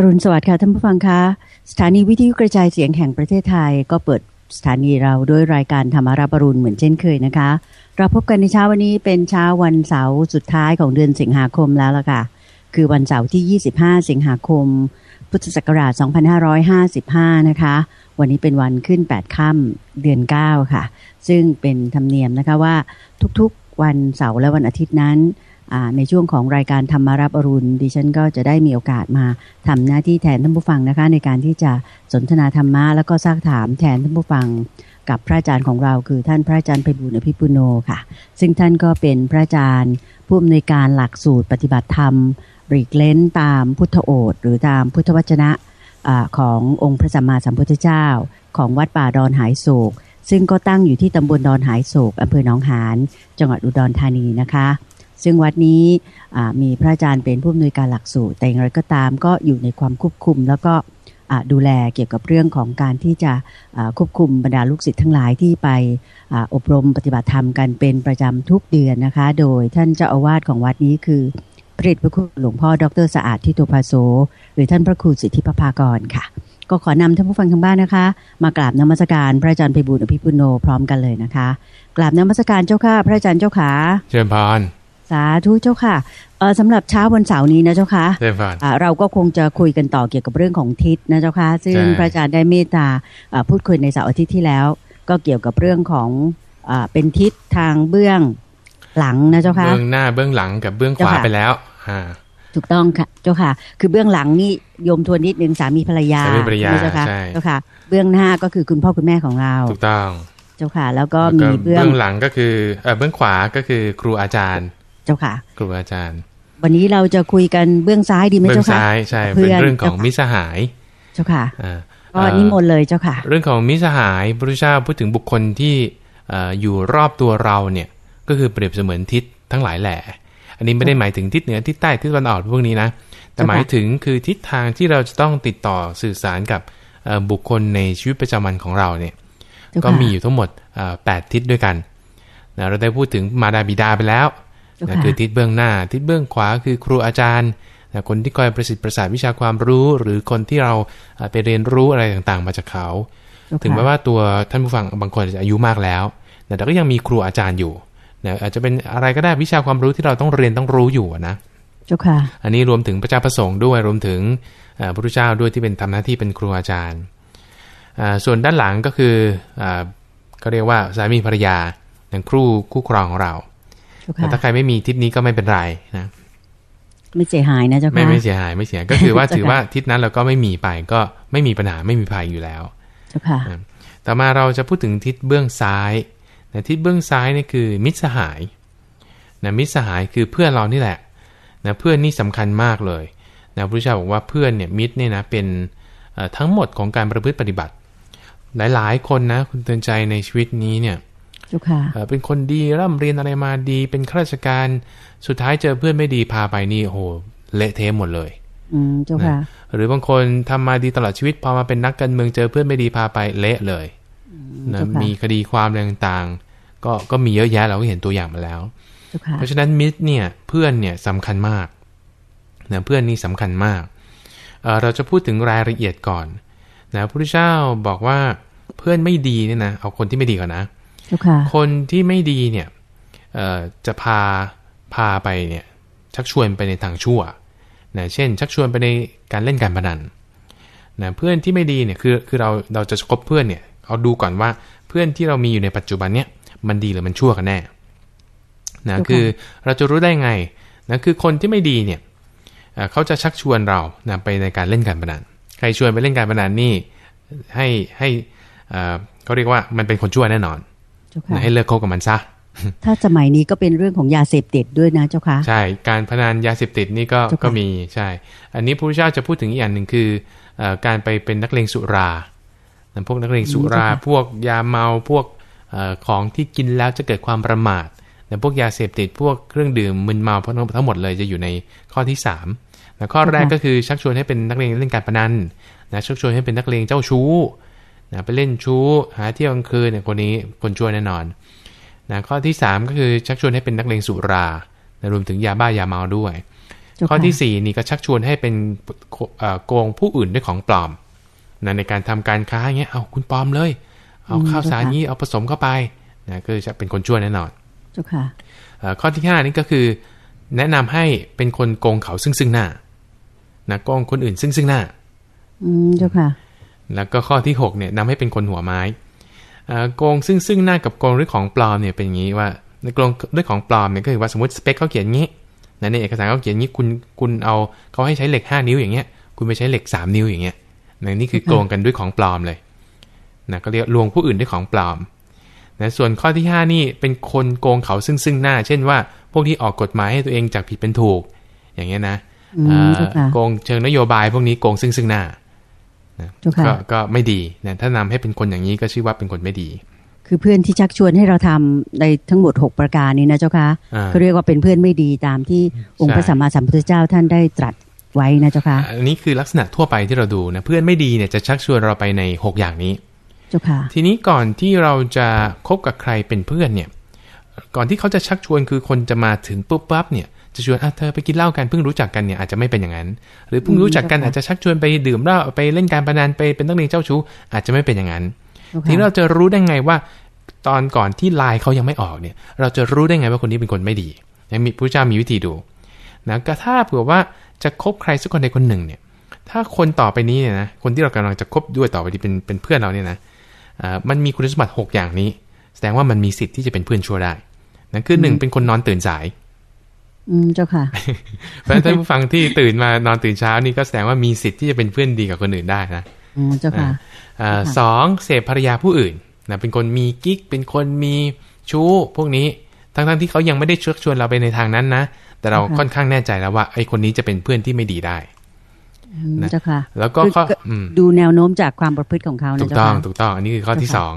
อรุณสวัสดิ์ค่ะท่านผู้ฟังคะ สถานีวิทยุกระจายเสียงแห่งประเทศไทย ก็เปิดสถานีเราด้วยรายการธรรมารับอรุณเหมือนเช่นเคยนะคะ เราพบกันในเช้าวันนี้เป็นเช้าวันเสาร์สุดท้ายของเดือนสิงหาคมแล้วล่ะค่ะ คือวันเสาร์ที่ 25 สิงหาคม พุทธศักราช 2555 นะคะ วันนี้เป็นวันขึ้น 8 ค่ำเดือน 9 ค่ะ ซึ่งเป็นธรรมเนียมนะคะว่าทุกๆวันเสาร์และวันอาทิตย์นั้น ในช่วงของรายการธรรมารับอรุณดิฉันก็จะได้มีโอกาสมาทำหน้าที่แทนท่านผู้ฟังนะคะ ในการที่จะสนทนาธรรมะแล้วก็ซักถามแทนท่านผู้ฟังกับพระอาจารย์ของเราคือท่านพระอาจารย์ไพบุญอภิปุโนค่ะ ซึ่งท่านก็เป็นพระอาจารย์ผู้อำนวยการหลักสูตรปฏิบัติธรรมรีกเล้นตามพุทธโอษหรือตามพุทธวจนะอขององค์พระสัมมาสัมพุทธเจ้า ของวัดป่าดอนหายโศก ซึ่งก็ตั้งอยู่ที่ตำบลดอนหายโศกอำเภอหนองหานจังหวัดอุดรธานีนะคะ ซึ่งวัดนี้มีพระอาจารย์เป็นผู้อำนวยการหลักสูตร แต่อย่างไรก็ตามก็อยู่ในความควบคุม แล้วก็ดูแลเกี่ยวกับเรื่องของการที่จะควบคุมบรรดาลูกศิษย์ทั้งหลายที่ไปอบรมปฏิบัติธรรมกันเป็นประจำทุกเดือนนะคะ โดยท่านเจ้าอาวาสของวัดนี้คือพระเดชพระคุณหลวงพ่อดรสะอาดทิโตภาโซหรือท่านพระครูสิทธิปภากรค่ะ ก็ขอนำท่านผู้ฟังทางบ้านนะคะ มากราบนมัสการพระอาจารย์ไพบุญอภิปุโนพร้อมกันเลยนะคะกราบนมัสการเจ้าค่ะพระอาจารย์เจ้าขาเชิญพาน สาธุเจ้าค่ะเออสำหรับเช้าวันเสาร์นี้นะเจ้าค่ะเราก็คงจะคุยกันต่อเกี่ยวกับเรื่องของทิศนะเจ้าค่ะซึ่งพระอาจารย์ได้เมตตาพูดคุยในเสาร์อาทิตย์ที่แล้ว ก็เกี่ยวกับเรื่องของอเป็นทิศทางเบื้องหลังนะเจ้าค่ะเบื้องหน้าเบื้องหลังกับเบื้องขวาไปแล้วถูกต้องค่ะเจ้าค่ะ คือเบื้องหลังนี่โยมทวนนิดนึงสามีภรรยาสามีภรรยาเจ้าค่ะเจ้าค่ะ เบื้องหน้าก็คือคุณพ่อคุณแม่ของเราถูกต้อง เจ้าค่ะ แล้วก็มีเบื้องหลังก็คือเออเบื้องขวาก็คือครูอาจารย์ จ้าค่ะครูอาจารย์ วันนี้เราจะคุยกันเบื้องซ้ายดีไหมเจ้าค่ะเบื้องซ้ายใช่เป็นเรื่องของมิสหายเจ้าค่ะก็นิมนต์เลยเจ้าค่ะ เรื่องของมิสหายพระพุทธเจ้าพูดถึงบุคคลที่อยู่รอบตัวเราเนี่ยก็คือเปรียบเสมือนทิศทั้งหลายแหล่อันนี้ไม่ได้หมายถึงทิศเหนือทิศใต้ทิศตะวันออกพวกนี้นะแต่หมายถึงคือทิศทางที่เราจะต้องติดต่อสื่อสารกับบุคคลในชีวิตประจำวันของเราเนี่ยก็มีอยู่ทั้งหมดแปดทิศด้วยกัน เราได้พูดถึงมาดาบิดาไปแล้ว นะคือทิศเบื้องหน้า ทิศเบื้องขวาคือครูอาจารย์นะคนที่คอยประสิทธิ์ประสาทวิชาความรู้ หรือคนที่เราไปเรียนรู้อะไรต่างๆ มาจากเขา ถึงแม้ว่าตัวท่านผู้ฟังบางคนจะอายุมากแล้วนะแต่ก็ยังมีครูอาจารย์อยู่นะอาจจะเป็นอะไรก็ได้วิชาความรู้ที่เราต้องเรียนต้องรู้อยู่นะเจ้าค่ะ อันนี้รวมถึงพระเจ้าประสงค์ด้วยรวมถึงพระพุทธเจ้าด้วยที่เป็นทำหน้าที่เป็นครูอาจารย์ส่วนด้านหลังก็คือก็เรียกว่าสามีภรรยาอย่างครูคู่ครองของเรา แต่ถ้าใครไม่มีทิศนี้ก็ไม่เป็นไรนะไม่เสียหายนะเจ้าค่ะไม่ไม่เสียหายไม่เสียก็คือว่าถือว่าทิศนั้นเราก็ไม่มีไปก็ไม่มีปัญหาไม่มีภัยอยู่แล้วเจ้าค่ะต่อมาเราจะพูดถึงทิศเบื้องซ้ายนะทิศเบื้องซ้ายนี่คือมิตรสหายนะมิตรสหายคือเพื่อนเรานี่แหละนะเพื่อนนี่สำคัญมากเลยนะพระพุทธเจ้าบอกว่าเพื่อนเนี่ยมิตรเนี่ยนะเป็นทั้งหมดของการประพฤติปฏิบัติ หลายๆ คนนะคุณเตือนใจในชีวิตนี้เนี่ย เป็นคนดีร่ำเรียนอะไรมาดีเป็นข้าราชการสุดท้ายเจอเพื่อนไม่ดีพาไปนี่โอ้โหเละเทะหมดเลย อืมเจ้าค่ะ หรือบางคนทำมาดีตลอดชีวิตพอมาเป็นนักการเมืองเจอเพื่อนไม่ดีพาไปเละเลยนะมีคดีความอะไรต่างๆ ก็ก็มีเยอะแยะเราก็เห็นตัวอย่างมาแล้ว เพราะฉะนั้นมิตรเนี่ยเพื่อนเนี่ยสำคัญมากนะเพื่อนนี่สำคัญมากเเราจะพูดถึงรายละเอียดก่อนนะพระพุทธเจ้าบอกว่าเพื่อนไม่ดีเนี่ยนะเอาคนที่ไม่ดีก่อนนะ คนที่ไม่ดีเนี่ยจะพาพาไปเนี่ยชักชวนไปในทางชั่วนะเช่น ชักชวนไปในการเล่นการพนันนะเพื่อนที่ไม่ดีเนี่ยคือคือเราเราจะคบเพื่อนเนี่ยเอาดูก่อนว่าเพื่อนที่เรามีอยู่ในปัจจุบันเนี่ยมันดีหรือมันชั่วกันแน่นะคือเราจะรู้ได้ไงนะคือคนที่ไม่ดีเนี่ยเขาจะชักชวนเรานะไปในการเล่นการพนันใครชวนไปเล่นการพนันนี่ให้ให้เขาเรียกว่ามันเป็นคนชั่วแน่นอน ให้เลิกคบกับมันซะถ้าสมัยนี้ก็เป็นเรื่องของยาเสพติดด้วยนะเจ้าค่ะใช่การพนันยาเสพติดนี่ก็ก็มีใช่ อันนี้พระพุทธเจ้าจะพูดถึงอีกอย่างหนึ่งคือการไปเป็นนักเลงสุราพวกนักเลงสุราพวกยาเมาพวกของที่กินแล้วจะเกิดความประมาทแต่พวกยาเสพติดพวกเครื่องดื่มมึนเมาพวกทั้งหมดเลยจะอยู่ในข้อที่3ามข้อแรกก็คือชักชวนให้เป็นนักเลงเล่นการพนันนะชักชวนให้เป็นนักเลงเจ้าชู้ นะไปเล่นชู้หาเที่ยวกลางคืนเนี่ยคนนี้คนชั่วแน่นอนนะข้อที่ 3 ก็คือชักชวนให้เป็นนักเลงสุรานะรวมถึงยาบ้ายาเมาด้วย ข้อที่สี่นี่ก็ชักชวนให้เป็นโกงผู้อื่นด้วยของปลอมนะในการทำการค้าอย่างเงี้ยเอาคุณปลอมเลย เอาข้าวสารนี้เอาผสมเข้าไปนะก็จะเป็นคนชั่วแน่นอนเจ้าค่ะข้อที่ห้านี่ก็คือ แนะนำให้เป็นคนโกงเขาซึ่งซึ่งหน้านะโกงคนอื่นซึ่งซึ่งหน้า อืมเจ้าค่ะ แล้วก็ข้อที่หกเนี่ยนำให้เป็นคนหัวไม้โกงซึ่งซึ่งหน้ากับโกงด้วยของปลอมเนี่ยเป็นอย่างนี้ว่าในโกงด้วยของปลอมเนี่ยก็คือว่าสมมติสเปคเขาเขียนงี้ในเอกสารเขาเขียนงี้คุณคุณเอาเขาให้ใช้เหล็กห้านิ้วอย่างเงี้ย คุณไปใช้เหล็กสามนิ้วอย่างเงี้ยนะนี่คือโกงกันด้วยของปลอมเลยนะก็เรียกลวงผู้อื่นด้วยของปลอมนะส่วนข้อที่ 5 นี่เป็นคนโกงเขาซึ่งซึ่งหน้า เช่นว่าพวกที่ออกกฎหมายให้ตัวเองจากผิดเป็นถูก อย่างเงี้ยนะโกงเชิงนโยบายพวกนี้โกงซึ่งซึ่งหน้า นะก็ก็ไม่ดีนะถ้านำให้เป็นคนอย่างนี้ก็ชื่อว่าเป็นคนไม่ดี คือเพื่อนที่ชักชวนให้เราทำในทั้งหมด 6 ประการนี้นะเจ้าคะก็เรียกว่าเป็นเพื่อนไม่ดีตามที่องค์พระสัมมาสัมพุทธเจ้าท่านได้ตรัสไว้นะเจ้าคะอันนี้คือลักษณะทั่วไปที่เราดูนะเพื่อนไม่ดีเนี่ยจะชักชวนเราไปใน 6 อย่างนี้เจ้าค่ะทีนี้ก่อนที่เราจะคบกับใครเป็นเพื่อนเนี่ย ก่อนที่เขาจะชักชวนคือคนจะมาถึงปุ๊บปั๊บเนี่ย จะชวนอะเธอไปกินเหล้ากันเพิ่งรู้จักกันเนี่ยอาจจะไม่เป็นอย่างนั้น หรือเพิ่งรู้จักกันอาจจะชักชวนไปดื่มเหล้าไปเล่นการพนันไปเป็นนักเรียนเจ้าชู้อาจจะไม่เป็นอย่างนั้น ทีนี้เราจะรู้ได้ไงว่า ตอนก่อนที่ลายเขายังไม่ออกเนี่ย เราจะรู้ได้ไงว่าคนนี้เป็นคนไม่ดียังมีพระเจ้ามีวิธีดูนะก็ถ้าเผื่อว่าจะคบใครสักคนใดคนหนึ่งเนี่ยถ้าคนต่อไปนี้เนี่ยนะคนที่เรากำลังจะคบด้วยต่อไปที่เป็นเป็นเพื่อนเราเนี่ยนะมันมีคุณสมบัติ 6 อย่างนี้ แสดงว่ามันมีสิทธิ์ที่จะเป็นเพื่อนชั่วได้นั่นคือหนึ่งเป็นคนนอนตื่นสาย อืมเจ้าค่ะ เพราะท่านผู้ฟังที่ตื่นมานอนตื่นเช้านี่ก็แสดงว่ามีสิทธิ์ที่จะเป็นเพื่อนดีกับคนอื่นได้นะอืมเจ้าค่ะสองเสพภรรยาผู้อื่นนะเป็นคนมีกิ๊กเป็นคนมีชู้พวกนี้ทั้งๆทที่เขายังไม่ได้ชักชวนเราไปในทางนั้นนะแต่เราค่อนข้างแน่ใจแล้วว่าไอ้คนนี้จะเป็นเพื่อนที่ไม่ดีได้นะเจ้าค่ะ แล้วก็ข้อดูแนวโน้มจากความประพฤติของเขาถูกต้องถูกต้อง อันนี้คือข้อที่สอง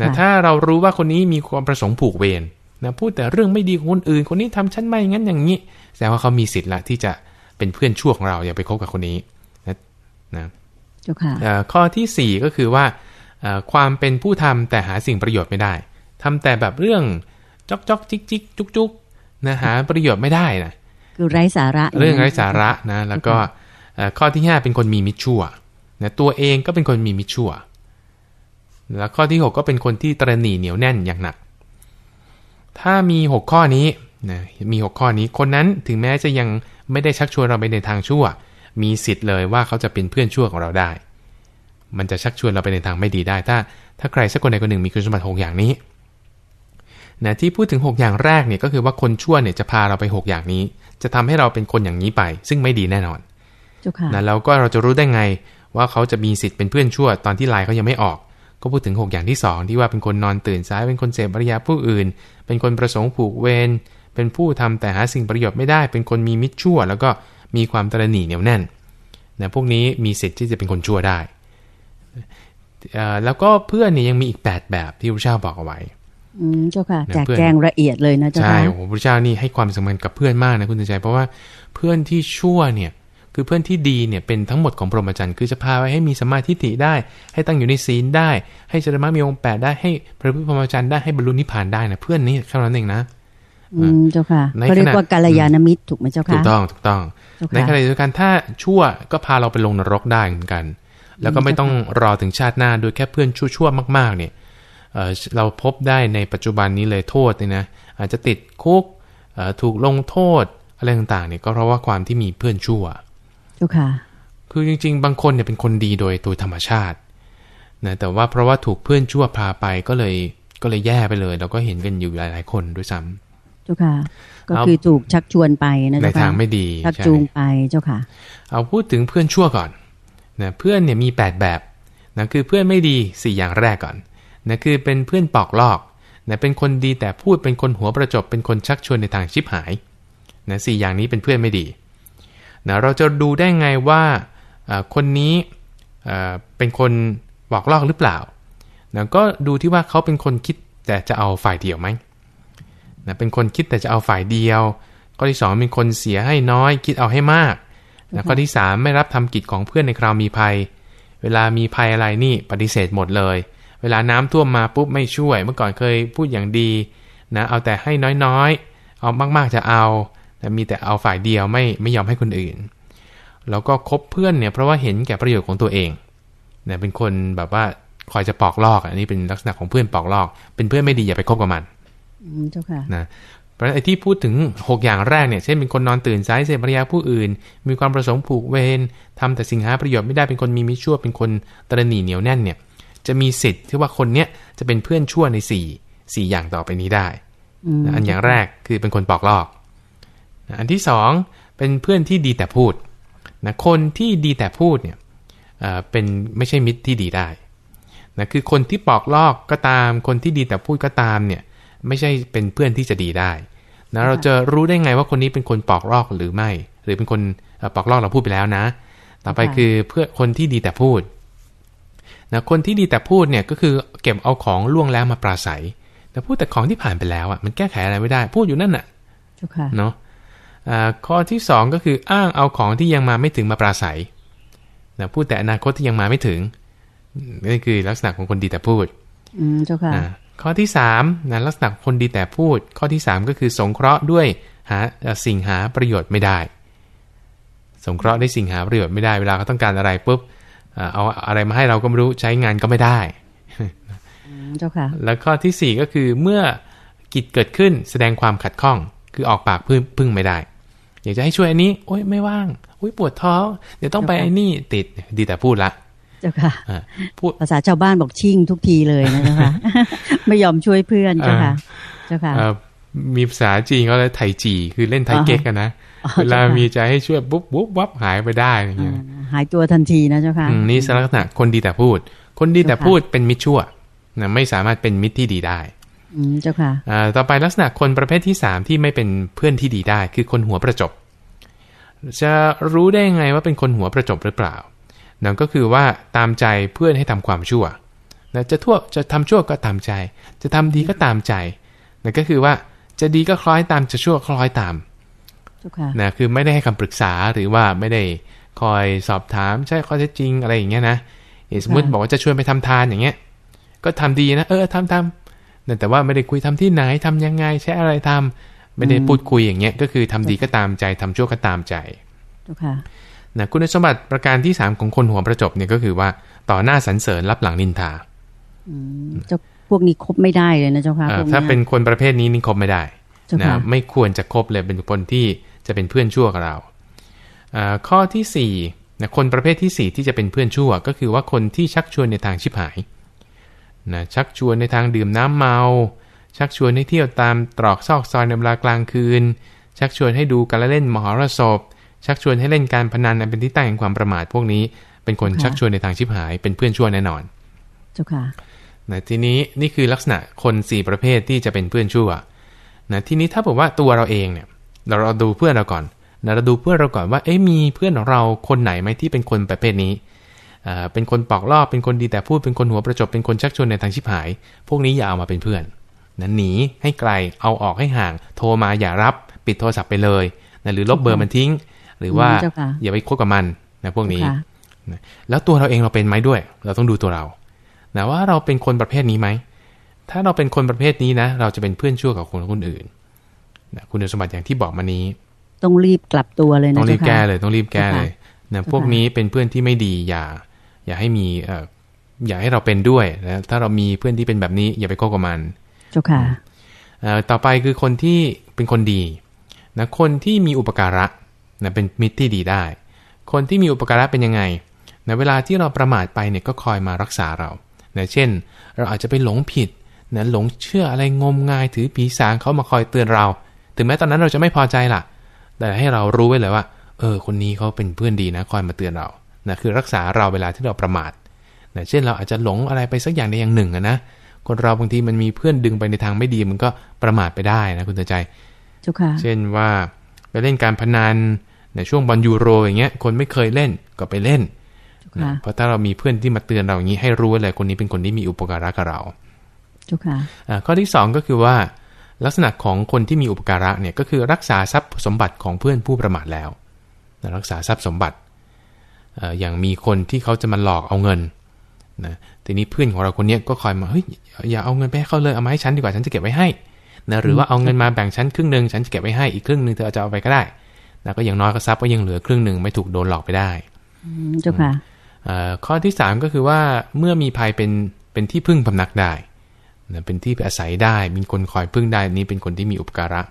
นะถ้าเรารู้ว่าคนนี้มีความประสงค์ผูกเวร นะพูดแต่เรื่องไม่ดีของคนอื่น คนนี้ทำชั้นไม่งั้นอย่างนี้แสดงว่าเขามีสิทธิ์ละที่จะเป็นเพื่อนชั่วของเราอย่าไปคบกับคนนี้นะนะเจ้าค่ะข้อที่สี่ก็คือว่าความเป็นผู้ทำแต่หาสิ่งประโยชน์ไม่ได้ทำแต่แบบเรื่องจอกจอกจิกจิกจุกจุกนะหาประโยชน์ไม่ได้นะคือไร้สาระ เรื่องไร้สาระนะแล้วก็ข้อที่ห้าเป็นคนมีมิตรชั่วนะตัวเองก็เป็นคนมีมิตรชั่ว แล้วข้อที่หกก็เป็นคนที่ตรณีเหนียวแน่นอย่างหนัก ถ้ามีหกข้อนี้นะมีหกข้อนี้คนนั้นถึงแม้จะยังไม่ได้ชักชวนเราไปในทางชั่ว มีสิทธิ์เลยว่าเขาจะเป็นเพื่อนชั่วของเราได้ มันจะชักชวนเราไปในทางไม่ดีได้ ถ้า ถ้าใครสักคนใดคนหนึ่งมีคุณสมบัติหกอย่างนี้นะที่พูดถึง 6 อย่างแรกเนี่ยก็คือว่าคนชั่วเนี่ยจะพาเราไป 6 อย่างนี้ จะทำให้เราเป็นคนอย่างนี้ไป ซึ่งไม่ดีแน่นอนนะแล้วก็เราจะรู้ได้ไงว่าเขาจะมีสิทธิ์เป็นเพื่อนชั่ว ตอนที่ลายเขายังไม่ออก ก็พูดถึง 6 อย่างที่ 2 ที่ว่าเป็นคนนอนตื่นสาย เป็นคนเสพปริยาผู้อื่น เป็นคนประสงค์ผูกเวร เป็นผู้ทำแต่หาสิ่งประโยชน์ไม่ได้ เป็นคนมีมิตรชั่ว แล้วก็มีความตระหนี่เหนียวแน่นนะพวกนี้มีสิทธิ์ที่จะเป็นคนชั่วได้ แล้วก็เพื่อนเนี่ยยังมีอีก 8 แบบที่พระเจ้าบอกเอาไว้ อืมเจ้าค่ะแจกแจงละเอียดเลยนะเจ้าค่ะ ใช่โอ้พระเจ้านี่ให้ความสำคัญกับเพื่อนมากนะคุณใจ เพราะว่าเพื่อนที่ชั่วเนี่ย คือเพื่อนที่ดีเนี่ยเป็นทั้งหมดของพรหมจรรย์คือจะพาไปให้มีสมาธิิได้ ให้ตั้งอยู่ในศีลได้ ให้จรมะมีองค์แปดได้ให้พระพุทธพรหมจรรย์ได้ให้บรรลุนิพพานได้นะเพื่อนนี้เท่านั้นเองนะอืมเจ้าค่ะเขาเรียกว่ากัลยาณมิตรถูกไหมเจ้าค่ะถูกต้องถูกต้อง ในขณะเดียวกันถ้าชั่วก็พาเราไปลงนรกได้เหมือนกัน แล้วก็ไม่ต้องรอถึงชาติหน้าโดยแค่เพื่อนชั่วๆมาก ๆ เนี่ยเราพบได้ในปัจจุบันนี้เลยโทษเนี่ยนะอาจจะติดคุกถูกลงโทษอะไรต่างๆเนี่ยก็เพราะว่าความที่มีเพื่อนชั่ว จุค่ะ คือจริง ๆ บางคนเนี่ยเป็นคนดีโดยตัวธรรมชาตินะแต่ว่าเพราะว่าถูกเพื่อนชั่วพาไปก็เลยก็เลยแย่ไปเลย เราก็เห็นกันอยู่หลาย ๆ คนด้วยซ้ำเจ้าค่ะ ก็คือถูกชักชวนไปนะในทางไม่ดีชักจูงไปเจ้าค่ะ เอาพูดถึงเพื่อนชั่วก่อนนะเพื่อนเนี่ยมี8แบบนะคือเพื่อนไม่ดี4อย่างแรกก่อนนะคือเป็นเพื่อนปอกลอกนะเป็นคนดีแต่พูดเป็นคนหัวประจบเป็นคนชักชวนในทางชิบหายนะสอย่างนี้เป็นเพื่อนไม่ดี นะเราจะดูได้ไงว่าคนนี้เป็นคนบอกลอกหรือเปล่านะก็ดูที่ว่าเขาเป็นคนคิดแต่จะเอาฝ่ายเดียวไหมนะเป็นคนคิดแต่จะเอาฝ่ายเดียว ข้อที่ 2 เป็นคนเสียให้น้อยคิดเอาให้มากนะข้อที่ 3 ไม่รับทำกิจของเพื่อนในคราวมีภัย เวลามีภัยอะไรนี่ปฏิเสธหมดเลย เวลาน้ำท่วมมาปุ๊บไม่ช่วย เมื่อก่อนเคยพูดอย่างดีนะเอาแต่ให้น้อยๆ เอามากๆจะเอา มีแต่เอาฝ่ายเดียวไม่ไม่ยอมให้คนอื่น แล้วก็คบเพื่อนเนี่ยเพราะว่าเห็นแก่ประโยชน์ของตัวเองเนี่ยเป็นคนแบบว่าคอยจะปอกลอกอันนี้เป็นลักษณะของเพื่อนปอกลอก เป็นเพื่อนไม่ดีอย่าไปคบกับมันเจ้าค่ะนะเพราะไอ้ที่พูดถึง 6 อย่างแรกเนี่ยเช่นเป็นคนนอนตื่นสายเสพภรรยาผู้อื่น มีความประสงค์ผูกเวรทำแต่สิ่งหาประโยชน์ไม่ได้เป็นคนมีมิชั่วเป็นคนตระหนี่เหนียวแน่นเนี่ยจะมีสิทธิ์ที่ว่าคนเนี้ยจะเป็นเพื่อนชั่วใน4 4อย่างต่อไปนี้ได้อันอย่างแรกคือเป็นคนปอกลอก อันที่สองเป็นเพื่อนที่ดีแต่พูดนะคนที่ดีแต่พูดเนี่ยเป็นไม่ใช่มิตรที่ดีได้นะคือคนที่ปอกลอกก็ตาม คนที่ดีแต่พูดก็ตามเนี่ยไม่ใช่เป็นเพื่อนที่จะดีได้นะเราจะรู้ได้ไงว่าคนนี้เป็นคนปอกลอกหรือไม่ หรือเป็นคนปอกลอกเราพูดไปแล้วนะ ต่อไปคือเพื่อคนที่ดีแต่พูดนะคนที่ดีแต่พูดเนี่ยก็คือเก็บเอาของล่วงแล้วมาปราศัย แต่พูดแต่ของที่ผ่านไปแล้วอะมันแก้ไขอะไรไม่ได้ พูดอยู่นั่นน่ะเนาะ ข้อที่สองก็คืออ้างเอาของที่ยังมาไม่ถึงมาปราศัยนะพูดแต่อนาคตที่ยังมาไม่ถึงนี่คือลักษณะของคนดีแต่พูดอืมเจ้าค่ะข้อที่สามนะลักษณะคนดีแต่พูด ข้อที่สามก็คือสงเคราะห์ด้วยหาสิ่งหาประโยชน์ไม่ได้ สงเคราะห์ได้สิ่งหาประโยชน์ไม่ได้ เวลาเขาต้องการอะไรปุ๊บเอาอะไรมาให้เราก็ไม่รู้ใช้งานก็ไม่ได้เจ้าค่ะแล้วข้อที่สี่ก็คือเมื่อกิจเกิดขึ้นแสดงความขัดข้อง คือออกปากพึ่งพึ่งไม่ได้ อยากจะให้ช่วยอันนี้ โอ้ยไม่ว่างโอ้ยปวดท้อง เดี๋ยวต้องไปไอ้นี่ติดดีแต่พูดละเจ้าค่ะพูดภาษาชาวบ้านบอกชิ่งทุกทีเลยนะเจ้าค่ะไม่ยอมช่วยเพื่อนเจ้าค่ะเจ้าค่ะมีภาษาจีนก็เลยไทจีคือเล่นไทเก๊กกันนะเวลามีใจให้ช่วยปุ๊บปุ๊บวับหายไปได้อย่างเงี้ยหายตัวทันทีนะเจ้าค่ะนี่สลักษณะคนดีแต่พูด คนดีแต่พูดเป็นมิตรชั่วนะไม่สามารถเป็นมิตรที่ดีได้อืม เจ้าค่ะต่อไปลักษณะคนประเภทที่สามที่ไม่เป็นเพื่อนที่ดีได้ คือคนหัวประจบ จะรู้ได้ไงว่าเป็นคนหัวประจบหรือเปล่านั่นก็คือว่าตามใจเพื่อนให้ทำความชั่วนะจะทั่วจะทำชั่วก็ตามใจ จะทำดีก็ตามใจนั่นก็คือว่าจะดีก็คล้อยตามจะชั่วคล้อยตามนะคือไม่ได้ให้คำปรึกษาหรือว่าไม่ได้คอยสอบถามใช่ข้อเท็จจริงอะไรอย่างเงี้ยนะสมมติบอกว่าจะชวนไปทำทานอย่างเงี้ย ก็ทำดีนะเออทำทำ แต่ว่าไม่ได้คุยทำที่ไหนทำยังไงใช้อะไรทำไม่ได้พูดคุยอย่างเงี้ยก็คือทำดีก็ตามใจทำชั่วก็ตามใจนะคุณสมบัติประการที่สามของคนหัวประจบเนี่ยก็คือว่าต่อหน้าสรรเสริญรับหลังนินทาเจ้าพวกนี้คบไม่ได้เลยนะเจ้าค่ะถ้าเป็นคนประเภทนี้นี่คบไม่ได้นะไม่ควรจะคบเลยเป็นคนที่จะเป็นเพื่อนชั่วกับเราข้อที่สี่นะคนประเภทที่สี่ที่จะเป็นเพื่อนชั่ว ก็คือว่าคนที่ชักชวนในทางชิบหาย นะชักชวนในทางดื่มน้ำเมา ชักชวนให้เที่ยวตามตรอกซอกซอยในเวลากลางคืน ชักชวนให้ดูการเล่นมหรสพ ชักชวนให้เล่นการพนันอันเป็นที่ตั้งแห่งความประมาทพวกนี้ เป็นคนชักชวนในทางชิบหาย เป็นเพื่อนชั่วแน่นอนเจ้าค่ะนะทีนี้นี่คือลักษณะคนสี่ประเภทที่จะเป็นเพื่อนชั่วนะทีนี้ถ้าบอกว่าตัวเราเองเนี่ย เราเราดูเพื่อนเราก่อนนะเราดูเพื่อนเราก่อนว่าเอ๊ะมีเพื่อนของเราคนไหนไหมที่เป็นคนประเภทนี้ เป็นคนปอกลอบเป็นคนดีแต่พูดเป็นคนหัวประจบเป็นคนชักชวนในทางชิบหาย พวกนี้อย่าเอามาเป็นเพื่อนนั้นหนีให้ไกลเอาออกให้ห่าง โทรมาอย่ารับปิดโทรศัพท์ไปเลยนะหรือลบเบอร์มันทิ้ง หรือว่าอย่าไปคบกับมันนะพวกนี้นะแล้วตัวเราเองเราเป็นไหมด้วย เราต้องดูตัวเรานะว่าเราเป็นคนประเภทนี้ไหมถ้าเราเป็นคนประเภทนี้นะ เราจะเป็นเพื่อนชั่วกับคนคนอื่นนะคุณสมบัติอย่างที่บอกมานี้ ต้องรีบกลับตัวเลยนะต้องรีบแก้เลย ต้องรีบแก้เลยนะพวกนี้เป็นเพื่อนที่ไม่ดีอย่า อย่าให้มีเอ่ออย่าให้เราเป็นด้วยนะถ้าเรามีเพื่อนที่เป็นแบบนี้ อย่าไปคบกับมันเจ้าค่ะต่อไปคือคนที่เป็นคนดีนะคนที่มีอุปการะนะเป็นมิตรที่ดีได้ คนที่มีอุปการะเป็นยังไงนะเวลาที่เราประมาทไปเนี่ยก็คอยมารักษาเรานะเช่น เราอาจจะไปหลงผิดนะหลงเชื่ออะไรงมงายถือผีสางเขามาคอยเตือนเรา ถึงแม้ตอนนั้นเราจะไม่พอใจล่ะ แต่ให้เรารู้ไว้เลยว่า เออ คนนี้เขาเป็นเพื่อนดีนะ คอยมาเตือนเรา นะคือรักษาเราเวลาที่เราประมาทนะเช่นเราอาจจะหลงอะไรไปสักอย่างใดอย่างหนึ่งนะคนเราบางทีมันมีเพื่อนดึงไปในทางไม่ดีมันก็ประมาทไปได้นะคุณตาใจเช่นว่าไปเล่นการพนันในช่วงบอลยูโรอย่างเงี้ยคนไม่เคยเล่นก็ไปเล่นนะเพราะถ้าเรามีเพื่อนที่มาเตือนเราอย่างนี้ให้รู้เลยคนนี้เป็นคนที่มีอุปการะกับเราข้อที่สองก็คือว่า ลักษณะของคนที่มีอุปการะเนี่ยก็คือรักษาทรัพย์สมบัติของเพื่อนผู้ประมาทแล้ว รักษาทรัพย์สมบัติ อย่างมีคนที่เขาจะมาหลอกเอาเงินนะทีนี้เพื่อนของเราคนนี้ก็คอยมาเฮ้ยอย่าเอาเงินไปให้เขาเลยเอามาให้ฉันดีกว่าฉันจะเก็บไว้ให้นะหรือว่าเอาเงินมาแบ่งชั้นครึ่งหนึ่งฉันจะเก็บไว้ให้อีกครึ่งหนึ่งเธอจะเอาไปก็ได้นะก็อย่างน้อยก็ทรัพย์ก็ยังเหลือครึ่งหนึ่งไม่ถูกโดนหลอกไปได้เจ้าค่ะข้อที่สามก็คือว่าเมื่อมีภัยเป็นเป็นที่พึ่งพำนักได้นะเป็นที่อาศัยได้มีคนคอยพึ่งได้นี่เป็นคนที่มีอุปการะ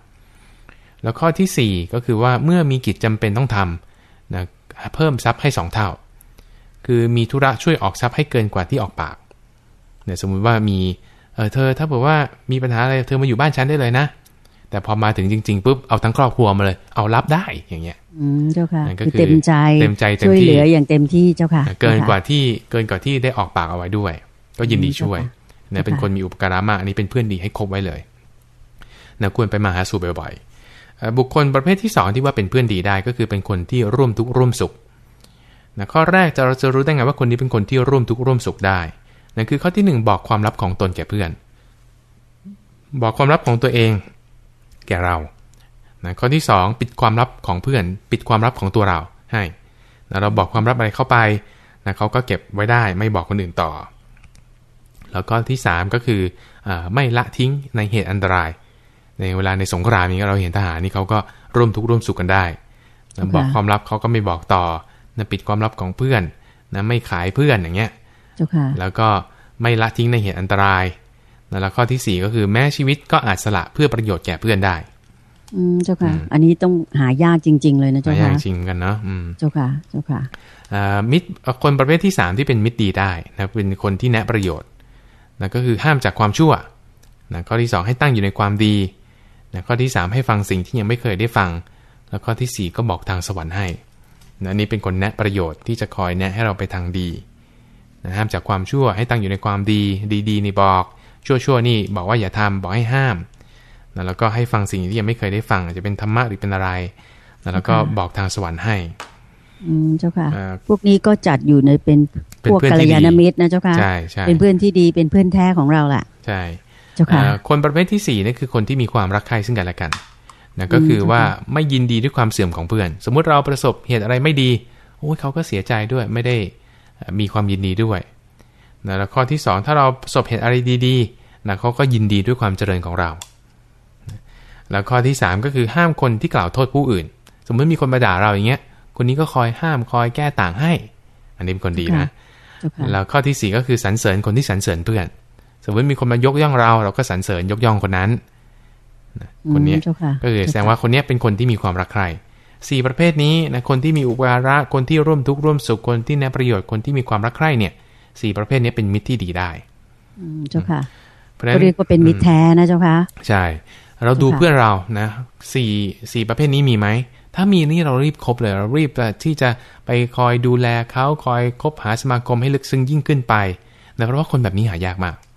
แล้วข้อที่ 4 ก็คือว่าเมื่อมีกิจจำเป็นต้องทำนะ เพิ่มทรัพย์ให้2เท่า คือมีธุระช่วยออกทรัพย์ให้เกินกว่าที่ออกปากเนี่ยสมมุติว่ามีเออเธอถ้าบอกว่ามีปัญหาอะไรเธอมาอยู่บ้านฉันได้เลยนะ แต่พอมาถึงจริงๆปุ๊บเอาทั้งครอบครัวมาเลย เอารับได้อย่างเงี้ยอืมเจ้าค่ะคือเต็มใจเต็มใจช่วยเหลืออย่างเต็มที่เจ้าค่ะ เกินกว่าที่เกินกว่าที่ได้ออกปากเอาไว้ด้วย ก็ยินดีช่วยเนี่ยเป็นคนมีอุปการะมากอันนี้เป็นเพื่อนดีให้คบไว้เลยนะควรไปมาหาสู่บ่อยๆ บุคคลประเภทที่ 2 ที่ว่าเป็นเพื่อนดีได้ก็คือเป็นคนที่ร่วมทุกข์ร่วมสุขนะข้อแรกจะเราจะรู้ได้ไงว่าคนนี้เป็นคนที่ร่วมทุกข์ร่วมสุขได้นั่นคือข้อที่ 1 บอกความลับของตนแก่เพื่อน บอกความลับของตัวเอง แก่เรานะข้อที่ 2 ปิดความลับของเพื่อน ปิดความลับของตัวเราให้นะเราบอกความลับอะไรเข้าไปนะเขาก็เก็บไว้ได้ไม่บอกคนอื่นต่อ แล้วก็ที่ 3 ก็คืออไม่ละทิ้งในเหตุอันตราย ในเวลาในสงครามนี้เราเห็นทหารนี่เขาก็ร่วมทุกข์ร่วมสุขกันได้นะบอกความลับเขาก็ไม่บอกต่อนะปิดความลับของเพื่อนนะไม่ขายเพื่อนอย่างเงี้ยแล้วก็ไม่ละทิ้งในเหตุอันตรายแล้วข้อที่4ก็คือแม้ชีวิตก็อาจสละเพื่อประโยชน์แก่เพื่อนได้ อืมเจ้าค่ะ อันนี้ต้องหายากจริง ๆ เลยนะเจ้าค่ะหายากจริงกันเนาะเจ้าค่ะ เจ้าค่ะมิตรคนประเภทที่3ที่เป็นมิตรดีได้นะเป็นคนที่แนะประโยชน์นะก็คือห้ามจากความชั่วนะข้อที่2ให้ตั้งอยู่ในความดี นะข้อที่ 3 ให้ฟังสิ่งที่ยังไม่เคยได้ฟัง แล้วข้อที่ 4 ก็บอกทางสวรรค์ให้นะนี่เป็นคนแนะประโยชน์ที่จะคอยแนะให้เราไปทางดีนะห้ามจากความชั่วให้ตั้งอยู่ในความดี ดีๆนี่บอก ชั่วๆนี่บอกว่าอย่าทำบอกให้ห้ามนะแล้วก็ให้ฟังสิ่งที่ยังไม่เคยได้ฟังอาจจะเป็นธรรมะหรือเป็นอะไรนะแล้วก็บอกทางสวรรค์ให้อืมเจ้าค่ะ พวกนี้ก็จัดอยู่ในเป็นพวกกัลยาณมิตรนะเจ้าค่ะ ใช่ใช่เป็นเพื่อนที่ดีเป็นเพื่อนแท้ของเราแหละใช่เจ้า ค่ะคนประเภทที่สี่นี่คือคนที่มีความรักใคร่ซึ่งกันและกันนะก็คือว่าไม่ยินดีด้วยความเสื่อมของเพื่อน สมมุติเราประสบเหตุอะไรไม่ดีโอ้ยเขาก็เสียใจด้วยไม่ได้มีความยินดีด้วยนะแล้วข้อที่ 2 ถ้าเราประสบเหตุอะไรดีๆนะเขาก็ยินดีด้วยความเจริญของเรา แล้วข้อที่ 3 ก็คือห้ามคนที่กล่าวโทษผู้อื่น สมมติมีคนมาด่าเราอย่างเงี้ย คนนี้ก็คอยห้ามคอยแก้ต่างให้ อันนี้เป็นคนดีนะ แล้วข้อที่ 4 ก็คือสรรเสริญคนที่สรรเสริญเพื่อนส มมติมีคนมายกย่องเรา เราก็สรรเสริญยกย่องคนนั้นคนนี้ก็คือแสดงว่าคนนี้เป็นคนที่มีความรักใคร่สี่ประเภทนี้นะคนที่มีอุปการะคนที่ร่วมทุกข์ร่วมสุขคนที่แนะประโยชน์คนที่มีความรักใคร่เนี่ยสี่ประเภทนี้เป็นมิตรที่ดีได้เจ้าค่ะก็เรียกว่าเป็นมิตรแท้นะเจ้าค่ะใช่ เราดูเพื่อนเรานะสี่สี่ประเภทนี้มีไหมถ้ามีนี่เรารีบคบเลยเรารีบที่จะไปคอยดูแลเขาคอยคบหาสมาคมให้ลึกซึ้งยิ่งขึ้นไปนะเพราะว่าคนแบบนี้หายากมากเ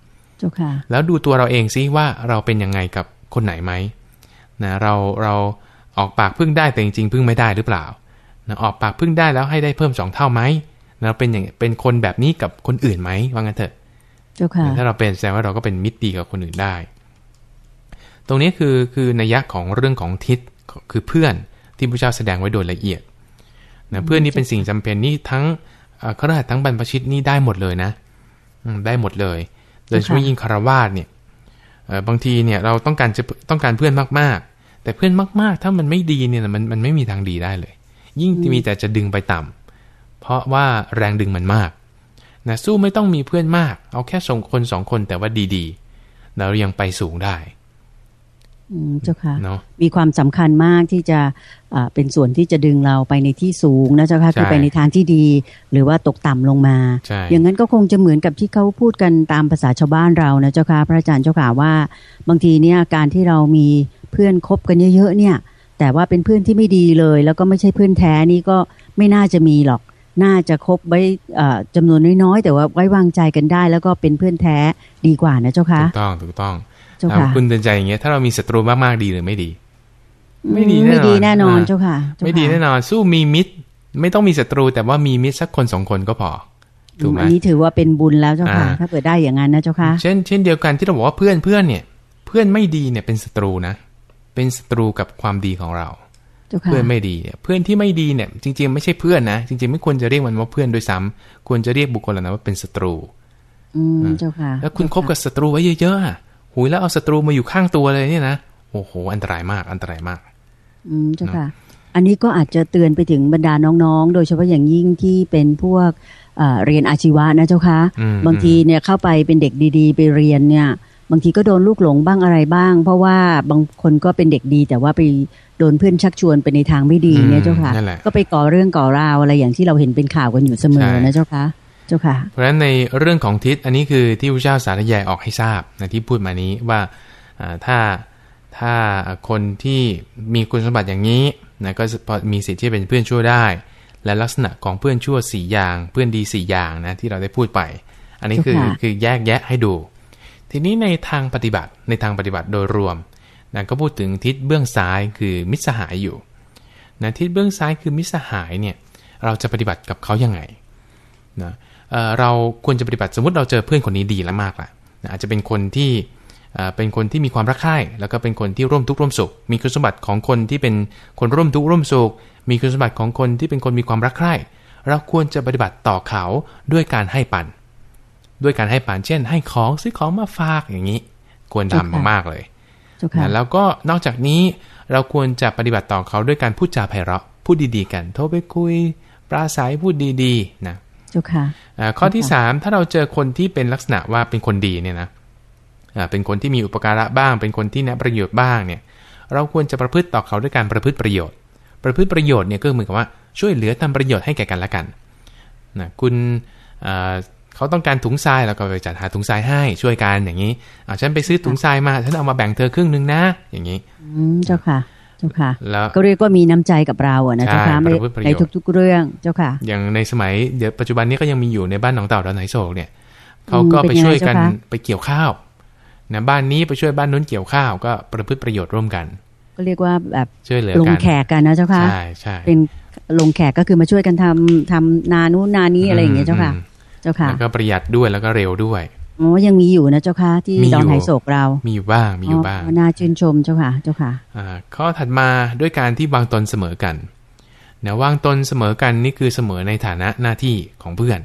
จ้าค่ะ แล้วดูตัวเราเองซิว่าเราเป็นยังไงกับคนไหนไหมนะเราเราออกปากพึ่งได้แต่จริงๆพึ่งไม่ได้หรือเปล่านะออกปากพึ่งได้แล้วให้ได้เพิ่มสองเท่าไหมเราเป็นอย่างเป็นคนแบบนี้กับคนอื่นไหมว่างั้นเถอะเจ้าค่ะถ้าเราเป็นแสดงว่าเราก็เป็นมิตรดีกับคนอื่นได้ ตรงนี้คือคือนัยยะของเรื่องของทิศคือเพื่อนที่พระเจ้าแสดงไว้โดยละเอียดนะเพื่อนนี่เป็นสิ่งจำเป็นนี่ทั้งขรหัสทั้งบรรพชิตนี่ได้หมดเลยนะได้หมดเลย โดยเฉพาะยิ่งคารวาสเนี่ยบางทีเนี่ยเราต้องการจะต้องการเพื่อนมากๆ แต่เพื่อนมากๆ ถ้ามันไม่ดีเนี่ยมันมันไม่มีทางดีได้เลย ยิ่งมีแต่จะดึงไปต่ำเพราะว่าแรงดึงมันมากนะสู้ไม่ต้องมีเพื่อนมาก เอาแค่ส่งคนสองคนแต่ว่าดีๆ เรายังไปสูงได้ เจ้าค่ะมีความสำคัญมากที่จะเป็นส่วนที่จะดึงเราไปในที่สูงนะเจ้าค่ะคือไปในทางที่ดี หรือว่าตกต่ำลงมา อย่างนั้นก็คงจะเหมือนกับที่เขาพูดกันตามภาษาชาวบ้านเรานะเจ้าค่ะพระอาจารย์เจ้าค่ะว่า บางทีเนี่ยการที่เรามีเพื่อนคบกันเยอะๆเนี่ย แต่ว่าเป็นเพื่อนที่ไม่ดีเลย แล้วก็ไม่ใช่เพื่อนแท้นี่ก็ไม่น่าจะมีหรอกน่าจะคบไว้จำนวนน้อยๆแต่ว่าไว้วางใจกันได้ แล้วก็เป็นเพื่อนแท้ดีกว่านะเจ้าค่ะถูกต้องถูกต้อง ถ้าคุณเตือนใจอย่างเงี้ยถ้าเรามีศัตรูมากๆดีหรือไม่ดี ไม่ดีไม่ดีแน่นอนเจ้าค่ะ ไม่ดีแน่นอน สู้มีมิตร ไม่ต้องมีศัตรู แต่ว่ามีมิตรสักคนสองคนก็พอถูกไหมอันนี้ถือว่าเป็นบุญแล้วเจ้าค่ะ ถ้าเกิดได้อย่างนั้นนะเจ้าค่ะเช่นเช่นเดียวกันที่เราบอกว่าเพื่อนเพื่อนเนี่ย เพื่อนไม่ดีเนี่ยเป็นศัตรูนะ เป็นศัตรูกับความดีของเราเพื่อนไม่ดีเพื่อนที่ไม่ดีเนี่ยจริงๆไม่ใช่เพื่อนนะจริง ๆ ไม่ควรจะเรียกมันว่าเพื่อนโดยซ้ำควรจะเรียกบุคคลเหล่านั้นว่าเป็นศัตรู อืมเจ้าค่ะ แล้วคุณคบกับศัตรูไว้เยอะๆ หุยแล้วเอาศัตรูมาอยู่ข้างตัวเลยเนี่ยนะโอ้โหอันตรายมากอันตรายมาก อืมเจ้าค่ะ อันนี้ก็อาจจะเตือนไปถึงบรรดาน้องๆ โดยเฉพาะอย่างยิ่งที่เป็นพวกเรียนอาชีวะนะเจ้าค่ะบางทีเนี่ยเข้าไปเป็นเด็กดีๆ ไปเรียนเนี่ย บางทีก็โดนลูกหลงบ้างอะไรบ้าง เพราะว่าบางคนก็เป็นเด็กดี แต่ว่าไปโดนเพื่อนชักชวนไปในทางไม่ดีเนี่ยเจ้าค่ะ ก็ไปก่อเรื่องก่อราวอะไรอย่างที่เราเห็นเป็นข่าวกันอยู่เสมอนะเจ้าค่ะเจ้าค่ะ เพราะฉะนั้นในเรื่องของทิศอันนี้คือที่พระเจ้าสาธยายออกให้ทราบนะที่พูดมานี้ว่าถ้าถ้าคนที่มีคุณสมบัติอย่างนี้นะก็มีสิทธิ์ที่เป็นเพื่อนชั่วได้ และลักษณะของเพื่อนชั่วสี่อย่างเพื่อนดีสี่อย่างนะที่เราได้พูดไป อันนี้คือคือแยกแยะให้ดู ทีนี้ในทางปฏิบัติในทางปฏิบัติโดยรวมนะก็พูดถึงทิศเบื้องซ้ายคือมิตรสหายอยู่นะทิศเบื้องซ้ายคือมิตรสหายเนี่ยเราจะปฏิบัติกับเขายังไงนะ เเราควรจะปฏิบัติสมมติเราเจอเพื่อนคนนี้ดีแล้วมากละนะอาจจะเป็นคนที่เป็นคนที่มีความรักใคร่แล้วก็เป็นคนที่ร่วมทุกข์ร่วมสุข มีคุณสมบัติของคนที่เป็นคนร่วมทุกข์ร่วมสุข มีคุณสมบัติของคนที่เป็นคนมีความรักใคร่เราควรจะปฏิบัติต่อเขาด้วยการให้ปัน ด้วยการให้ปันเช่น ให้ของซื้อของมาฝากอย่างนี้ ควรทำมากๆเลยแล้วก็นอกจากนี้เราควรจะปฏิบัติต่อเขาด้วยการพูดจาไพเราะพูดดีๆ กัน โทรไปคุยปราศัยพูดดีๆนะ จุค่ะข้อที่สามถ้าเราเจอคนที่เป็นลักษณะว่าเป็นคนดีเนี่ยนะเป็นคนที่มีอุปการะบ้าง เป็นคนที่แนะประโยชน์บ้างเนี่ย เราควรจะประพฤติต่อเขาด้วยการประพฤติประโยชน์ ประพฤติประโยชน์เนี่ยก็เหมือนกับว่าช่วยเหลือทำประโยชน์ให้แก่กันและกันนะคุณเขาต้องการถุงทรายเราก็ไปจัดหาถุงทรายให้ช่วยกันอย่างนี้อาฉันไปซื้อถุงทรายมาฉันเอามาแบ่งเธอครึ่งนึงนะ อย่างนี้อืมเจ้าค่ะเจ้าค่ะแล้วก็เรียกว่ามีน้ำใจกับเราอะนะเจ้าค่ะในทุก ๆ เรื่องเจ้าค่ะ อย่างในสมัยเดี๋ยวปัจจุบันนี้ก็ยังมีอยู่ในบ้านหนองเต่าดอนไหนโศกเนี่ยเขาก็ไปช่วยกันไปเกี่ยวข้าวนะบ้านนี้ไปช่วยบ้านนู้นเกี่ยวข้าวก็ประพฤติประโยชน์ร่วมกัน ก็เรียกว่าแบบช่วยเหลือลงแขกกันนะเจ้าค่ะใช่ใช่เป็นลงแขกก็คือมาช่วยกันทำทำนานู้นนานี้อะไรอย่างเงี้ยเจ้าค่ะ เจ้าค่ะแล้วก็ประหยัดด้วยแล้วก็เร็วด้วย อ๋อยังมีอยู่นะเจ้าค่ะที่ดอนไหโศกเรา มีอยู่บ้างมีอยู่บ้างน่าชื่นชมเจ้าค่ะเจ้าค่ะอ่าข้อถัดมาด้วยการที่วางตนเสมอกันนะวางตนเสมอกันนี่คือเสมอในฐานะหน้าที่ของเพื่อน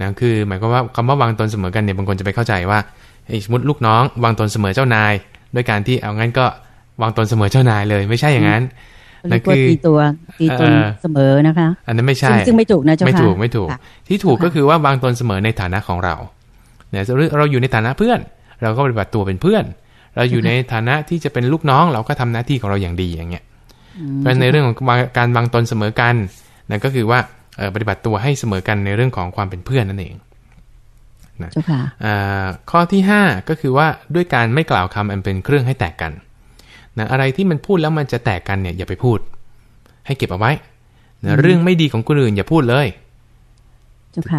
นะคือหมายความว่าคำว่าวางตนเสมอกันเนี่ยบางคนจะไปเข้าใจว่าสมมติลูกน้อง วางตนเสมอเจ้านาย ด้วยการที่เอางั้นก็วางตนเสมอเจ้านายเลย ไม่ใช่อย่างนั้นนั่นคือตีตัวตีตนเสมอนะคะ อันนั้นไม่ใช่ซึ่งไม่ถูกนะเจ้าค่ะไม่ถูกไม่ถูก ที่ถูกก็คือว่าวางตนเสมอในฐานะของเรา เนี่ยเราอยู่ในฐานะเพื่อน เราก็ปฏิบัติตัวเป็นเพื่อน เราอยู่ในฐานะที่จะเป็นลูกน้อง เราก็ทำหน้าที่ของเราอย่างดีอย่างเงี้ยเพราะในเรื่องของการวางตนเสมอกันนั่นก็คือว่าปฏิบัติตัวให้เสมอกันในเรื่องของความเป็นเพื่อนนั่นเองนะข้อที่ 5 ก็คือว่าด้วยการไม่กล่าวคำอันเป็นเครื่องให้แตกกันนะอะไรที่มันพูดแล้วมันจะแตกกันเนี่ยอย่าไปพูด ให้เก็บเอาไว้นะเรื่องไม่ดีของคนอื่นอย่าพูดเลย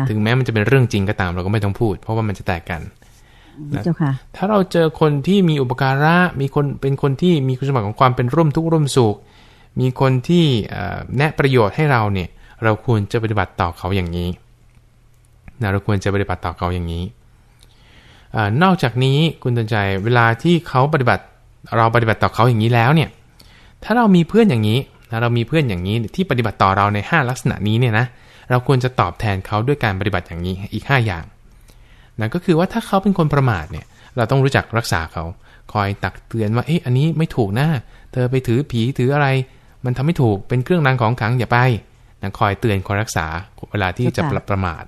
ถึงแม้มันจะเป็นเรื่องจริงก็ตามเราก็ไม่ต้องพูด เพราะว่ามันจะแตกกันนะถ้าเราเจอคนที่มีอุปการะ มีคนเป็นคนที่มีคุณสมบัติของความเป็นร่วมทุกข์ร่วมสุข มีคนที่แนะประโยชน์ให้เราเนี่ย เราควรจะปฏิบัติต่อเขาอย่างนี้นะเราควรจะปฏิบัติต่อเขาอย่างนี้อนอกจากนี้คุณตันใจเวลาที่เขาปฏิบัติเราปฏิบัติต่อเขาอย่างนี้แล้วเนี่ย ถ้าเรามีเพื่อนอย่างนี้นะเรามีเพื่อนอย่างนี้ที่ปฏิบัติต่อเราใน 5 ลักษณะนี้เนี่ยนะ เราควรจะตอบแทนเขาด้วยการปฏิบัติอย่างนี้อีก 5 อย่างนั่นก็คือว่าถ้าเขาเป็นคนประมาทเนี่ยเราต้องรู้จักรักษาเขา คอยตักเตือนว่าเอ๊ะอันนี้ไม่ถูกนะเธอไปถือผีถืออะไร มันทำไม่ถูกเป็นเครื่องรางของขังอย่าไปนะคอยเตือนคอยรักษาเวลาที่จะประมาท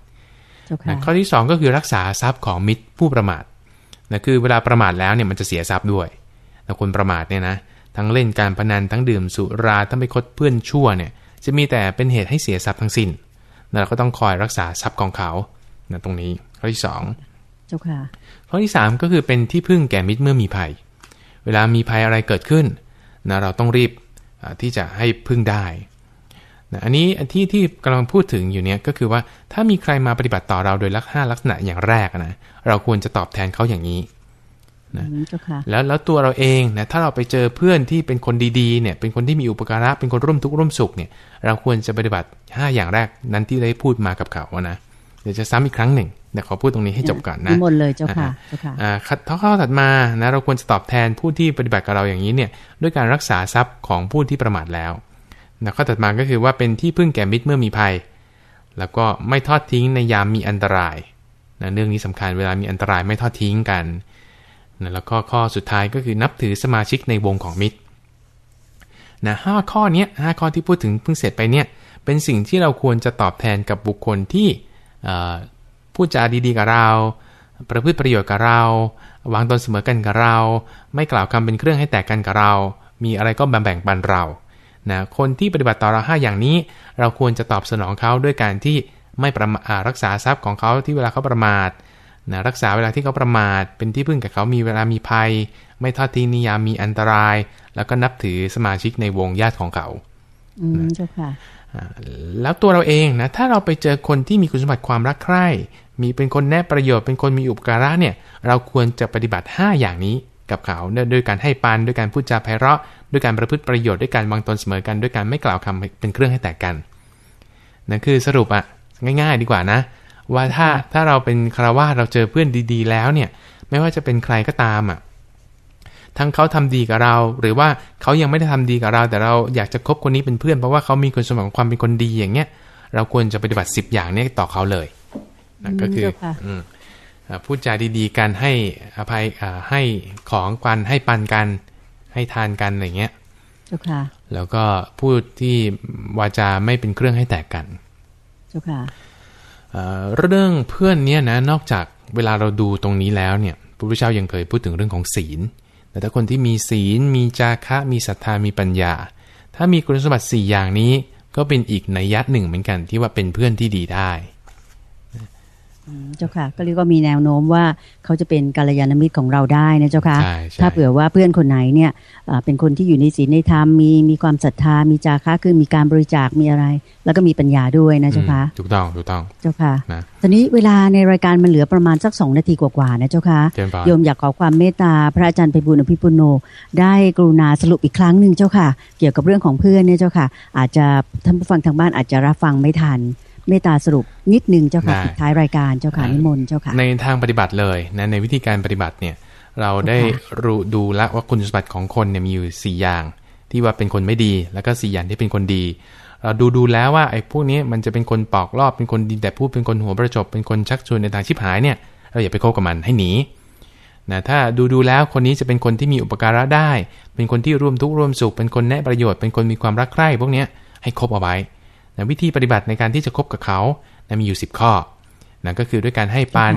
ข้อที่ 2 ก็คือรักษาทรัพย์ของมิตรผู้ประมาทนะคือเวลาประมาทแล้วเนี่ยมันจะเสียทรัพย์ด้วยแต่คนประมาทเนี่ยนะทั้งเล่นการพนันทั้งดื่มสุราทั้งไปคดเพื่อนชั่วเนี่ยจะมีแต่เป็นเหตุให้เสียทรัพย์ทั้งสิน้น เราก็ต้องคอยรักษาทรัพย์ของเขานะตรงนี้ข้อที่2เจ้าค่ะข้อที่3ก็คือเป็นที่พึ่งแก่มิตรเมื่อมีภัย เวลามีภัยอะไรเกิดขึ้นนะเราต้องรีบที่จะให้พึ่งได้นะอันนี้ที่ที่กำลังพูดถึงอยู่เนี้ยก็คือว่าถ้ามีใครมาปฏิบัติต่อเราโดยลักห้าลักษณะอย่างแรกนะเราควรจะตอบแทนเขาอย่างนี้ นะแล้วแล้วตัวเราเองนะถ้าเราไปเจอเพื่อนที่เป็นคนดีๆเนี่ยเป็นคนที่มีอุปการะเป็นคนร่วมทุกข์ร่วมสุขเนี่ยเราควรจะปฏิบัติ 5 อย่างแรกนั้นที่ได้พูดมากับเขานะเดี๋ยวจะซ้ำอีกครั้งหนึ่งเดี๋ยวขอพูดตรงนี้ให้จบก่อนนะหมดเลยเจ้าค่ะเจ้าค่ะอ่าข้อถัดมานะเราควรจะตอบแทนผู้ที่ปฏิบัติกับเราอย่างนี้เนี่ยด้วยการรักษาทรัพย์ของผู้ที่ประมาทแล้วนะข้อถัดมาก็คือว่าเป็นที่พึ่งแก่มิตรเมื่อมีภัย แล้วก็ไม่ทอดทิ้งในยามมีอันตรายนะเรื่องนี้สำคัญเวลามีอันตรายไม่ทอดทิ้งกัน นะแล้วก็ข้อสุดท้ายก็คือนับถือสมาชิกในวงของมิตรนะห้าข้อนี้ห้าข้อที่พูดถึงเพิ่งเสร็จไปเนี่ยเป็นสิ่งที่เราควรจะตอบแทนกับบุคคลที่พูดจาดีๆกับเรา ประพฤติประโยชน์กับเรา วางตนเสมอกันกับเรา ไม่กล่าวคำเป็นเครื่องให้แตกกันกับเรา มีอะไรก็แบ่งแบ่งปันเรานะคนที่ปฏิบัติต่อเราห้าอย่างนี้ เราควรจะตอบสนองเขาด้วยการที่ไม่ประมารักษาทรัพย์ของเขาที่เวลาเขาประมาท นะรักษาเวลาที่เขาประมาท เป็นที่พึ่งกับเขามีเวลามีภัย ไม่ทอดทิ้งนิยามมีอันตราย แล้วก็นับถือสมาชิกในวงญาติของเขาอืมเจ้าค่ะแล้วตัวเราเองนะถ้าเราไปเจอคนที่มีคุณสมบัติความรักใคร่มีเป็นคนแน่ประโยชน์เป็นคนมีอุปการะเนี่ย เราควรจะปฏิบัติ 5 อย่างนี้กับเขาด้วยการให้ปันด้วยการพูดจาไพเราะ ด้วยการประพฤติประโยชน์ด้วยการวางตนเสมอกันด้วยการไม่กล่าวคำเป็นเครื่องให้แตกกันนั่นคือสรุปอะง่าย ๆ ดีกว่านะ ว่าถ้าถ้าเราเป็นคารวะเราเจอเพื่อนดีๆ แล้วเนี่ยไม่ว่าจะเป็นใครก็ตามอะทั้งเขาทำดีกับเรา หรือว่าเขายังไม่ได้ทำดีกับเรา แต่เราอยากจะคบคนนี้เป็นเพื่อนเพราะว่าเขามีคุณสมบัติของความเป็นคนดีอย่างเงี้ยเราควรจะปฏิบัติสิบอย่างนี้ต่อเขาเลยนะก็คือพูดจาดีๆกันให้อภัยให้ของกันให้ปันกัน ให้ทานกันอะไรเงี้ยแล้วก็พูดที่วาจาไม่เป็นเครื่องให้แตกกัน เเรื่องเพื่อนเนี้ยนะนอกจากเวลาเราดูตรงนี้แล้วเนี่ยพระพุทธเจ้ายังเคยพูดถึงเรื่องของศีล แต่ถ้าคนที่มีศีล มีจาคะมีศรัทธามีปัญญา ถ้ามีคุณสมบัติ 4 อย่างนี้ ก็เป็นอีกนัยยะหนึ่งเหมือนกันที่ว่าเป็นเพื่อนที่ดีได้ เจ้าค่ะ ก็เรียกว่ามีแนวโน้มว่าเขาจะเป็นกัลยาณมิตรของเราได้นะเจ้าค่ะ ถ้าเผื่อว่าเพื่อนคนไหนเนี่ยเป็นคนที่อยู่ในศีลในธรรมมีมีความศรัทธา มีจาคะคือมีการบริจาคมีอะไร แล้วก็มีปัญญาด้วยนะเจ้าค่ะถูกต้องถูกต้องเจ้าค่ะตอนนี้เวลาในรายการมันเหลือประมาณสักสองนาทีกว่าๆนะเจ้าค่ะโยมอยากขอความเมตตาพระอาจารย์ไพบุญอภิปุโน ได้กรุณาสรุปอีกครั้งหนึ่งเจ้าค่ะ เกี่ยวกับเรื่องของเพื่อนเนี่ยเจ้าค่ะ อาจจะท่านผู้ฟังทางบ้านอาจจะรับฟังไม่ทัน เมตตาสรุปนิดนึงเจ้าค่ะปิดท้ายรายการเจ้าค่ะนิมนต์เจ้าค่ะในทางปฏิบัติเลยนะในวิธีการปฏิบัติเนี่ย เราได้รู้ดูแลว่าคุณสมบัติของคนเนี่ยมีอยู่สี่อย่าง ที่ว่าเป็นคนไม่ดีแล้วก็สี่อย่างที่เป็นคนดี เราดูดูแล้วว่าไอ้พวกนี้มันจะเป็นคนปอกรอบเป็นคนดีแต่พูดเป็นคนหัวประจบเป็นคนชักชวนในทางชิบหายเนี่ยเราอย่าไปคบกับมันให้หนีนะถ้าดูดูแล้วคนนี้จะเป็นคนที่มีอุปการะได้ เป็นคนที่ร่วมทุกข์ร่วมสุข เป็นคนแนะประโยชน์ เป็นคนมีความรักใคร่พวกนี้ให้คบเอาไว้ นะวิธีปฏิบัติในการที่จะคบกับเขานะมีอยู่ 10 ข้อนะก็คือด้วยการให้ปัน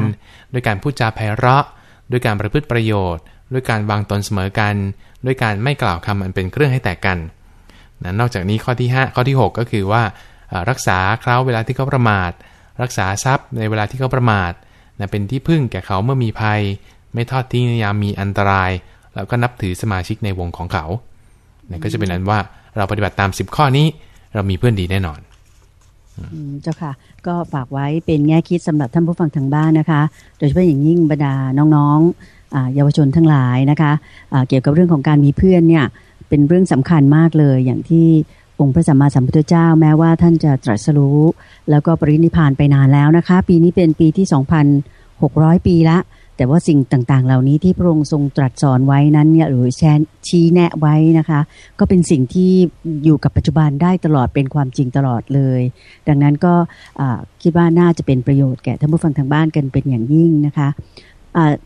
ด้วยการพูดจาไพเราะ ด้วยการประพฤติประโยชน์ ด้วยการวางตนเสมอกัน ด้วยการไม่กล่าวคำอันเป็นเครื่องให้แตกกันนะนอกจากนี้ข้อที่ 5 ข้อที่ 6 ก็คือว่ารักษาเขาเวลาที่เขาประมาท รักษาทรัพย์ในเวลาที่เขาประมาทนะเป็นที่พึ่งแก่เขาเมื่อมีภัย ไม่ทอดทิ้งในยามมีอันตราย แล้วก็นับถือสมาชิกในวงของเขานะก็จะเป็นนั้นว่าเราปฏิบัติตาม 10 ข้อนี้เรามีเพื่อนดีแน่นอน เจ้าค่ะ ก็ฝากไว้เป็นแง่คิดสำหรับท่านผู้ฟังทางบ้านนะคะ โดยเฉพาะอย่างยิ่งบรรดาน้องๆเยาวชนทั้งหลายนะคะะเกี่ยวกับเรื่องของการมีเพื่อนเนี่ยเป็นเรื่องสำคัญมากเลยอย่างที่องค์พระสัมมาสัมพุทธเจ้าแม้ว่าท่านจะตรัสรู้ แล้วก็ปรินิพานไปนานแล้วนะคะ ปีนี้เป็นปีที่ 2,600 ปีละ แต่ว่าสิ่งต่างๆ เหล่านี้ที่พระองค์ทรงตรัสสอนไว้นั้นเนี่ยหรือแชชี้แนะไว้นะคะ ก็เป็นสิ่งที่อยู่กับปัจจุบันได้ตลอดเป็นความจริงตลอดเลย ดังนั้นก็คิดว่าน่าจะเป็นประโยชน์แก่ท่านผู้ฟังทางบ้านกันเป็นอย่างยิ่งนะคะ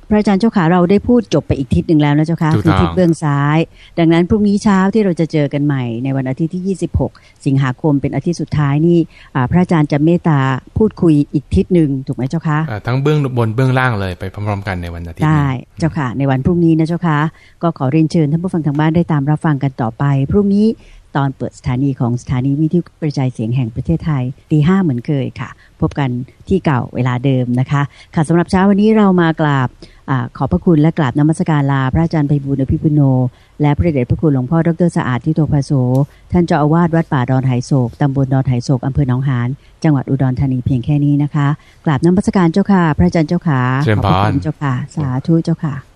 พระอาจารย์เจ้าขาเราได้พูดจบไปอีกทิศหนึ่งแล้วนะเจ้าค่ะคือทิศเบื้องซ้าย ดังนั้นพรุ่งนี้เช้าที่เราจะเจอกันใหม่ในวันอาทิตย์ที่ 26 สิงหาคมเป็นอาทิตย์สุดท้ายนี่พระอาจารย์จะเมตตาพูดคุยอีกทิศหนึ่งถูกไหมเจ้าคะทั้งเบื้องบนเบื้องล่างเลยไปพร้อมๆกันในวันอาทิตย์ได้เจ้าค่ะในวันพรุ่งนี้นะเจ้าค่ะก็ขอเรียนเชิญท่านผู้ฟังทางบ้านได้ตามรับฟังกันต่อไป พรุ่งนี้ ตอนเปิดสถานีของสถานีวิทยุกระจายเสียงแห่งประเทศไทยตีห้าเหมือนเคยค่ะ พบกันที่เก่าเวลาเดิมนะคะ ค่ะสำหรับเช้าวันนี้เรามากราบอขอบพระคุณและกราบนมัสการลา พระอาจารย์ไพบุญอภิปุโน และพระเดชพระคุณหลวงพ่อดรสะอาดทิโตภาโส ท่านเจ้าอาวาสวัดป่าดอนไหโศกตำบลดอนไหโศกอำเภอหนองหานจังหวัดอุดรธานีเพียงแค่นี้นะคะ กราบนมัสการเจ้าค่ะ พระอาจารย์เจ้าค่ะขอบพระคุณเจ้าค่ะ สาธุเจ้าค่ะ